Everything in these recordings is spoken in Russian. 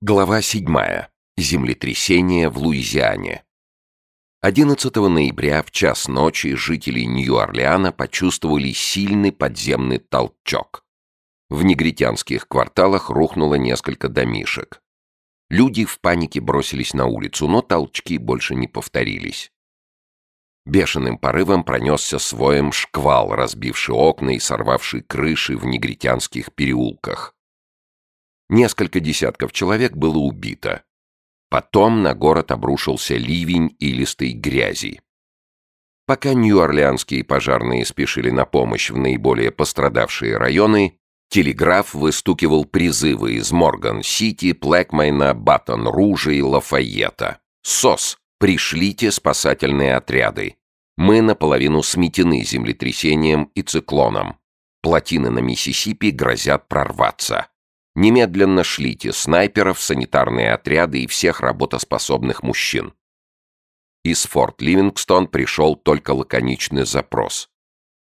Глава 7. Землетрясение в Луизиане. 11 ноября в час ночи жители Нью-Орлеана почувствовали сильный подземный толчок. В негритянских кварталах рухнуло несколько домишек. Люди в панике бросились на улицу, но толчки больше не повторились. Бешеным порывом пронесся своем шквал, разбивший окна и сорвавший крыши в негритянских переулках. Несколько десятков человек было убито. Потом на город обрушился ливень илистой грязи. Пока нью-орлеанские пожарные спешили на помощь в наиболее пострадавшие районы, телеграф выстукивал призывы из Морган-Сити, Плэкмайна, Батон-Ружа и Лафайета. «СОС! Пришлите спасательные отряды! Мы наполовину сметены землетрясением и циклоном. Плотины на Миссисипи грозят прорваться. Немедленно шлите снайперов, санитарные отряды и всех работоспособных мужчин. Из Форт Ливингстон пришел только лаконичный запрос.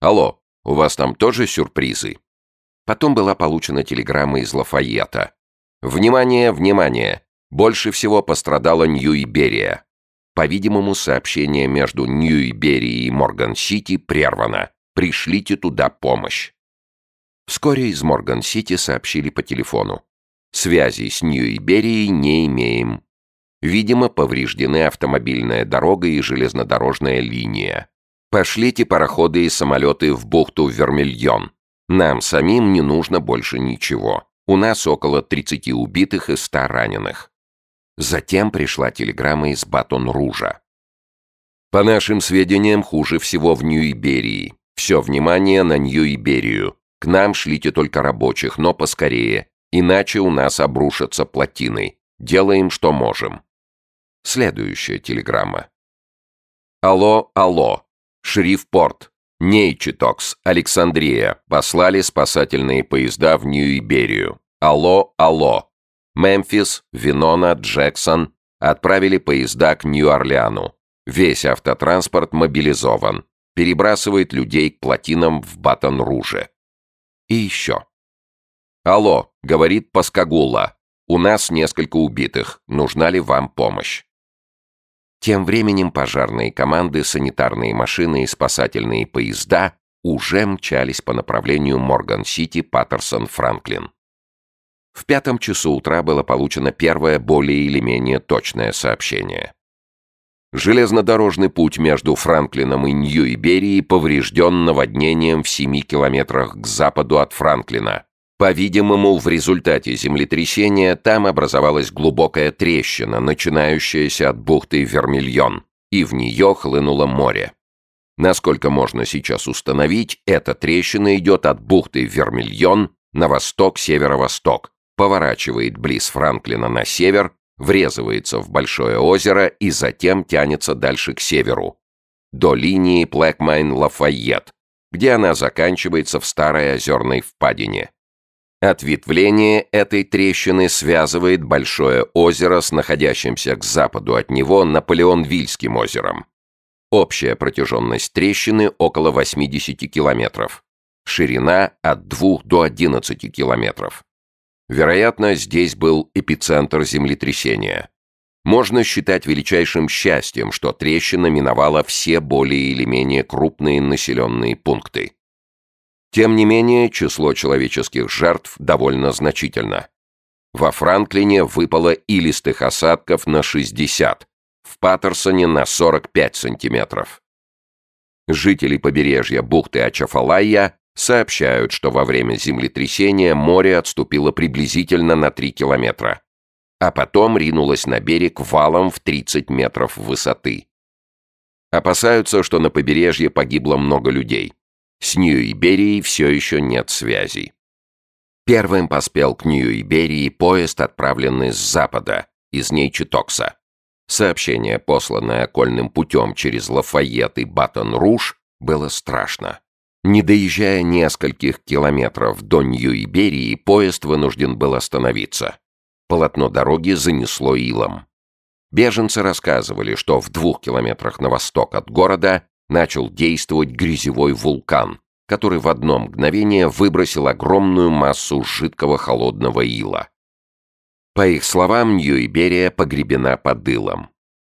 «Алло, у вас там тоже сюрпризы?» Потом была получена телеграмма из Лафайета. «Внимание, внимание! Больше всего пострадала Нью-Иберия. По-видимому, сообщение между Нью-Иберией и Морган-Сити прервано. Пришлите туда помощь». Вскоре из Морган-Сити сообщили по телефону. Связи с Нью-Иберией не имеем. Видимо, повреждены автомобильная дорога и железнодорожная линия. Пошлите пароходы и самолеты в бухту Вермильон. Нам самим не нужно больше ничего. У нас около 30 убитых и 100 раненых. Затем пришла телеграмма из Батон-Ружа. По нашим сведениям, хуже всего в Нью-Иберии. Все внимание на Нью-Иберию. К нам шлите только рабочих, но поскорее, иначе у нас обрушатся плотины. Делаем, что можем. Следующая телеграмма. Алло, алло. Шериф-порт. Нейчитокс, Александрия. Послали спасательные поезда в Нью-Иберию. Алло, алло. Мемфис, Винона, Джексон отправили поезда к Нью-Орлеану. Весь автотранспорт мобилизован. Перебрасывает людей к плотинам в Батон-Руже. И еще. «Алло», — говорит Паскагула. «У нас несколько убитых. Нужна ли вам помощь?» Тем временем пожарные команды, санитарные машины и спасательные поезда уже мчались по направлению Морган-Сити, Паттерсон, Франклин. В пятом часу утра было получено первое более или менее точное сообщение. Железнодорожный путь между Франклином и Нью-Иберией поврежден наводнением в 7 километрах к западу от Франклина. По-видимому, в результате землетрясения там образовалась глубокая трещина, начинающаяся от бухты Вермильон, и в нее хлынуло море. Насколько можно сейчас установить, эта трещина идет от бухты Вермильон на восток-северо-восток, поворачивает близ Франклина на север врезывается в большое озеро и затем тянется дальше к северу, до линии Плэкмайн-Лафайет, где она заканчивается в старой озерной впадине. Ответвление этой трещины связывает большое озеро с находящимся к западу от него Наполеон-Вильским озером. Общая протяженность трещины около 80 километров. Ширина от 2 до 11 километров. Вероятно, здесь был эпицентр землетрясения. Можно считать величайшим счастьем, что трещина миновала все более или менее крупные населенные пункты. Тем не менее, число человеческих жертв довольно значительно. Во Франклине выпало илистых осадков на 60, в Паттерсоне на 45 сантиметров. Жители побережья бухты Ачафалайя сообщают, что во время землетрясения море отступило приблизительно на 3 километра, а потом ринулось на берег валом в 30 метров высоты. Опасаются, что на побережье погибло много людей. С Нью-Иберией все еще нет связи. Первым поспел к Нью-Иберии поезд, отправленный с запада, из Нейчитокса. Сообщение, посланное окольным путем через Лафайет и Батон-Руж, было страшно. Не доезжая нескольких километров до Нью-Иберии, поезд вынужден был остановиться. Полотно дороги занесло илом. Беженцы рассказывали, что в двух километрах на восток от города начал действовать грязевой вулкан, который в одно мгновение выбросил огромную массу жидкого холодного ила. По их словам, Нью-Иберия погребена под илом.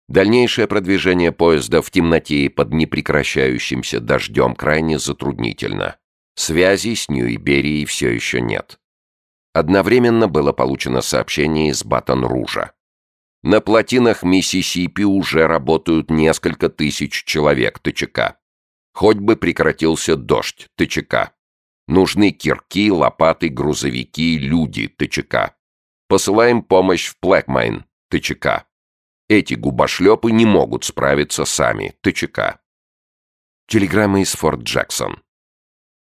Дальнейшее продвижение поезда в темноте и под непрекращающимся дождем крайне затруднительно. Связи с Нью-Иберией все еще нет. Одновременно было получено сообщение из Батон-Ружа. На плотинах Миссисипи уже работают несколько тысяч человек ТЧК. Хоть бы прекратился дождь ТЧК. Нужны кирки, лопаты, грузовики, люди ТЧК. Посылаем помощь в Плэкмайн ТЧК. Эти губошлепы не могут справиться сами. ТЧК. Телеграмма из Форт Джексон.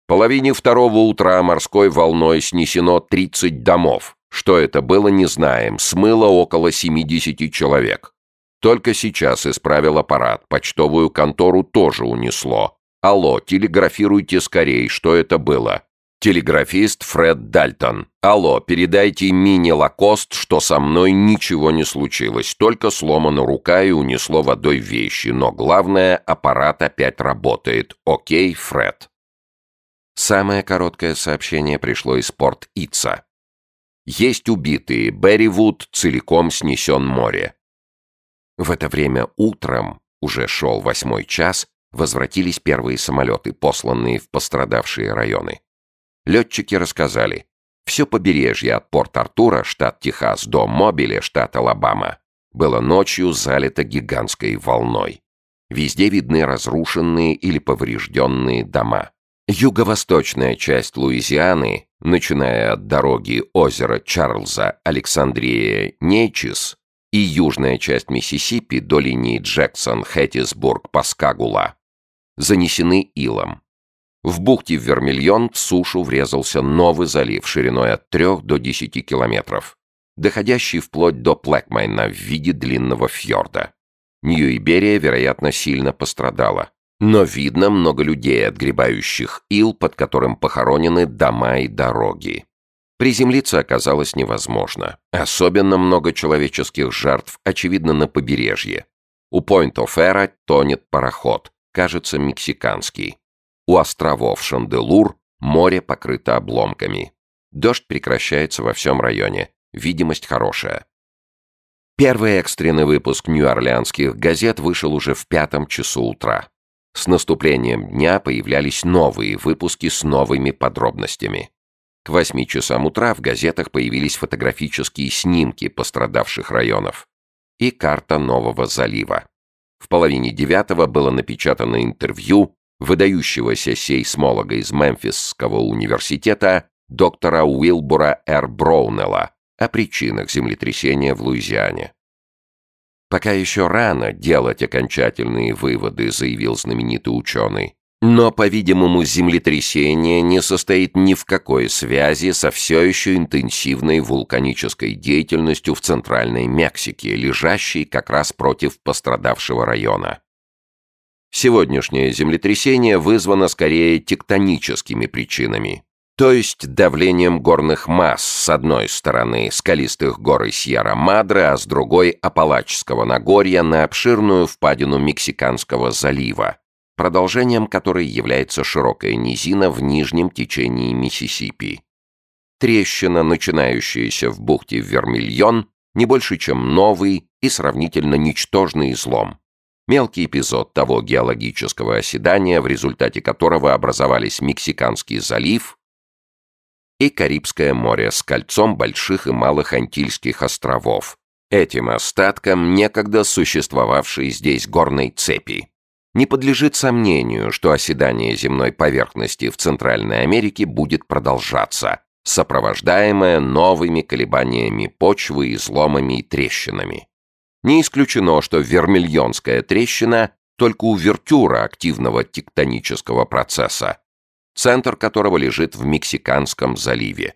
Половине второго утра морской волной снесено 30 домов. Что это было, не знаем. Смыло около 70 человек. Только сейчас исправил аппарат. Почтовую контору тоже унесло. Алло, телеграфируйте скорей, что это было. Телеграфист Фред Дальтон. Алло, передайте Мини Лакост, что со мной ничего не случилось, только сломана рука и унесло водой вещи, но главное, аппарат опять работает. Окей, Фред. Самое короткое сообщение пришло из порт Ица. Есть убитые, Берривуд целиком снесен море. В это время утром, уже шел восьмой час, возвратились первые самолеты, посланные в пострадавшие районы. Летчики рассказали, все побережье от Порт-Артура, штат Техас, до Мобиле, штат Алабама, было ночью залито гигантской волной. Везде видны разрушенные или поврежденные дома. Юго-восточная часть Луизианы, начиная от дороги озера Чарльза, Александрия, Нейчис, и южная часть Миссисипи до линии Джексон, Хэттисбург, Паскагула, занесены илом. В бухте Вермильон в сушу врезался новый залив шириной от 3 до 10 километров, доходящий вплоть до Плэкмайна в виде длинного фьорда. Нью-Иберия, вероятно, сильно пострадала. Но видно много людей, отгребающих ил, под которым похоронены дома и дороги. Приземлиться оказалось невозможно. Особенно много человеческих жертв, очевидно, на побережье. У Пойнт-Оффера тонет пароход, кажется, мексиканский. У островов Шанделур море покрыто обломками. Дождь прекращается во всем районе. Видимость хорошая. Первый экстренный выпуск нью-орлеанских газет вышел уже в пятом часу утра. С наступлением дня появлялись новые выпуски с новыми подробностями. К восьми часам утра в газетах появились фотографические снимки пострадавших районов и карта Нового залива. В половине девятого было напечатано интервью выдающегося сейсмолога из Мемфисского университета доктора Уилбура Р. Броунелла о причинах землетрясения в Луизиане. «Пока еще рано делать окончательные выводы», заявил знаменитый ученый. Но, по-видимому, землетрясение не состоит ни в какой связи со все еще интенсивной вулканической деятельностью в Центральной Мексике, лежащей как раз против пострадавшего района. Сегодняшнее землетрясение вызвано скорее тектоническими причинами, то есть давлением горных масс с одной стороны скалистых гор Сьерра-Мадре, а с другой Апалачского Нагорья на обширную впадину Мексиканского залива, продолжением которой является широкая низина в нижнем течении Миссисипи. Трещина, начинающаяся в бухте Вермильон, не больше, чем новый и сравнительно ничтожный излом. Мелкий эпизод того геологического оседания, в результате которого образовались Мексиканский залив и Карибское море с кольцом больших и малых Антильских островов, этим остатком некогда существовавшей здесь горной цепи. Не подлежит сомнению, что оседание земной поверхности в Центральной Америке будет продолжаться, сопровождаемое новыми колебаниями почвы, изломами и трещинами. Не исключено, что вермильонская трещина — только увертюра активного тектонического процесса, центр которого лежит в Мексиканском заливе.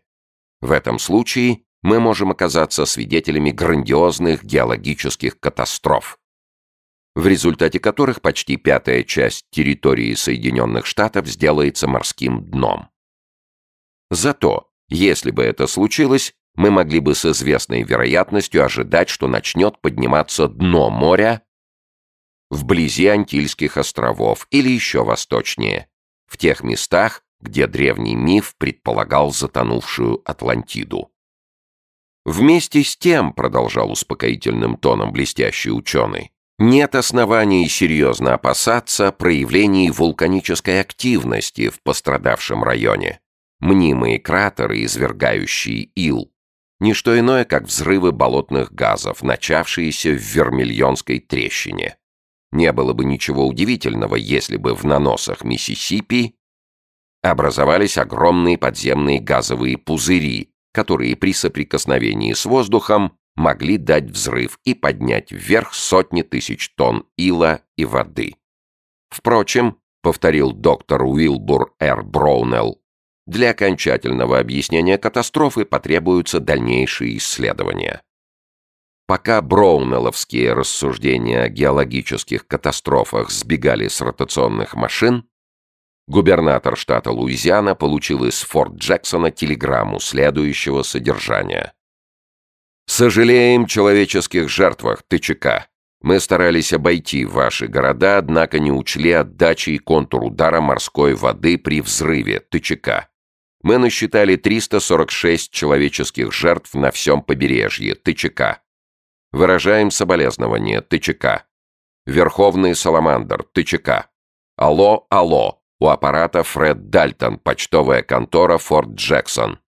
В этом случае мы можем оказаться свидетелями грандиозных геологических катастроф, в результате которых почти пятая часть территории Соединенных Штатов сделается морским дном. Зато, если бы это случилось, мы могли бы с известной вероятностью ожидать, что начнет подниматься дно моря вблизи Антильских островов или еще восточнее, в тех местах, где древний миф предполагал затонувшую Атлантиду. Вместе с тем, продолжал успокоительным тоном блестящий ученый, нет оснований серьезно опасаться проявлений вулканической активности в пострадавшем районе. Мнимые кратеры, извергающие ил, не что иное, как взрывы болотных газов, начавшиеся в Вермильонской трещине. Не было бы ничего удивительного, если бы в наносах Миссисипи образовались огромные подземные газовые пузыри, которые при соприкосновении с воздухом могли дать взрыв и поднять вверх сотни тысяч тонн ила и воды. Впрочем, повторил доктор Уилбур Р. Броунелл, для окончательного объяснения катастрофы потребуются дальнейшие исследования. Пока броунелловские рассуждения о геологических катастрофах сбегали с ротационных машин, губернатор штата Луизиана получил из Форт Джексона телеграмму следующего содержания. Сожалеем человеческих жертвах ТЧК. Мы старались обойти ваши города, однако не учли отдачи и контур удара морской воды при взрыве ТЧК. Мы насчитали 346 человеческих жертв на всем побережье ТЧК. Выражаем соболезнование ТЧК. Верховный Саламандр ТЧК. Алло, алло. У аппарата Фред Дальтон, почтовая контора Форт Джексон.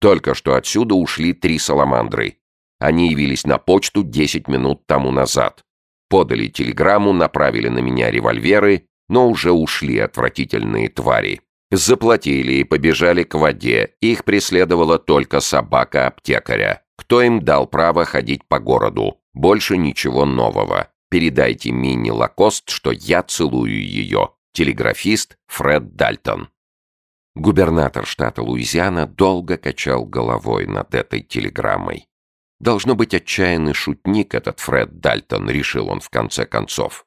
Только что отсюда ушли три саламандры. Они явились на почту 10 минут тому назад. Подали телеграмму, направили на меня револьверы, но уже ушли отвратительные твари. Заплатили и побежали к воде. Их преследовала только собака аптекаря. Кто им дал право ходить по городу? Больше ничего нового. Передайте Минни Лакост, что я целую ее. Телеграфист Фред Дальтон. Губернатор штата Луизиана долго качал головой над этой телеграммой. Должно быть отчаянный шутник этот Фред Дальтон, решил он в конце концов.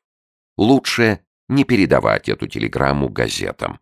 Лучше не передавать эту телеграмму газетам.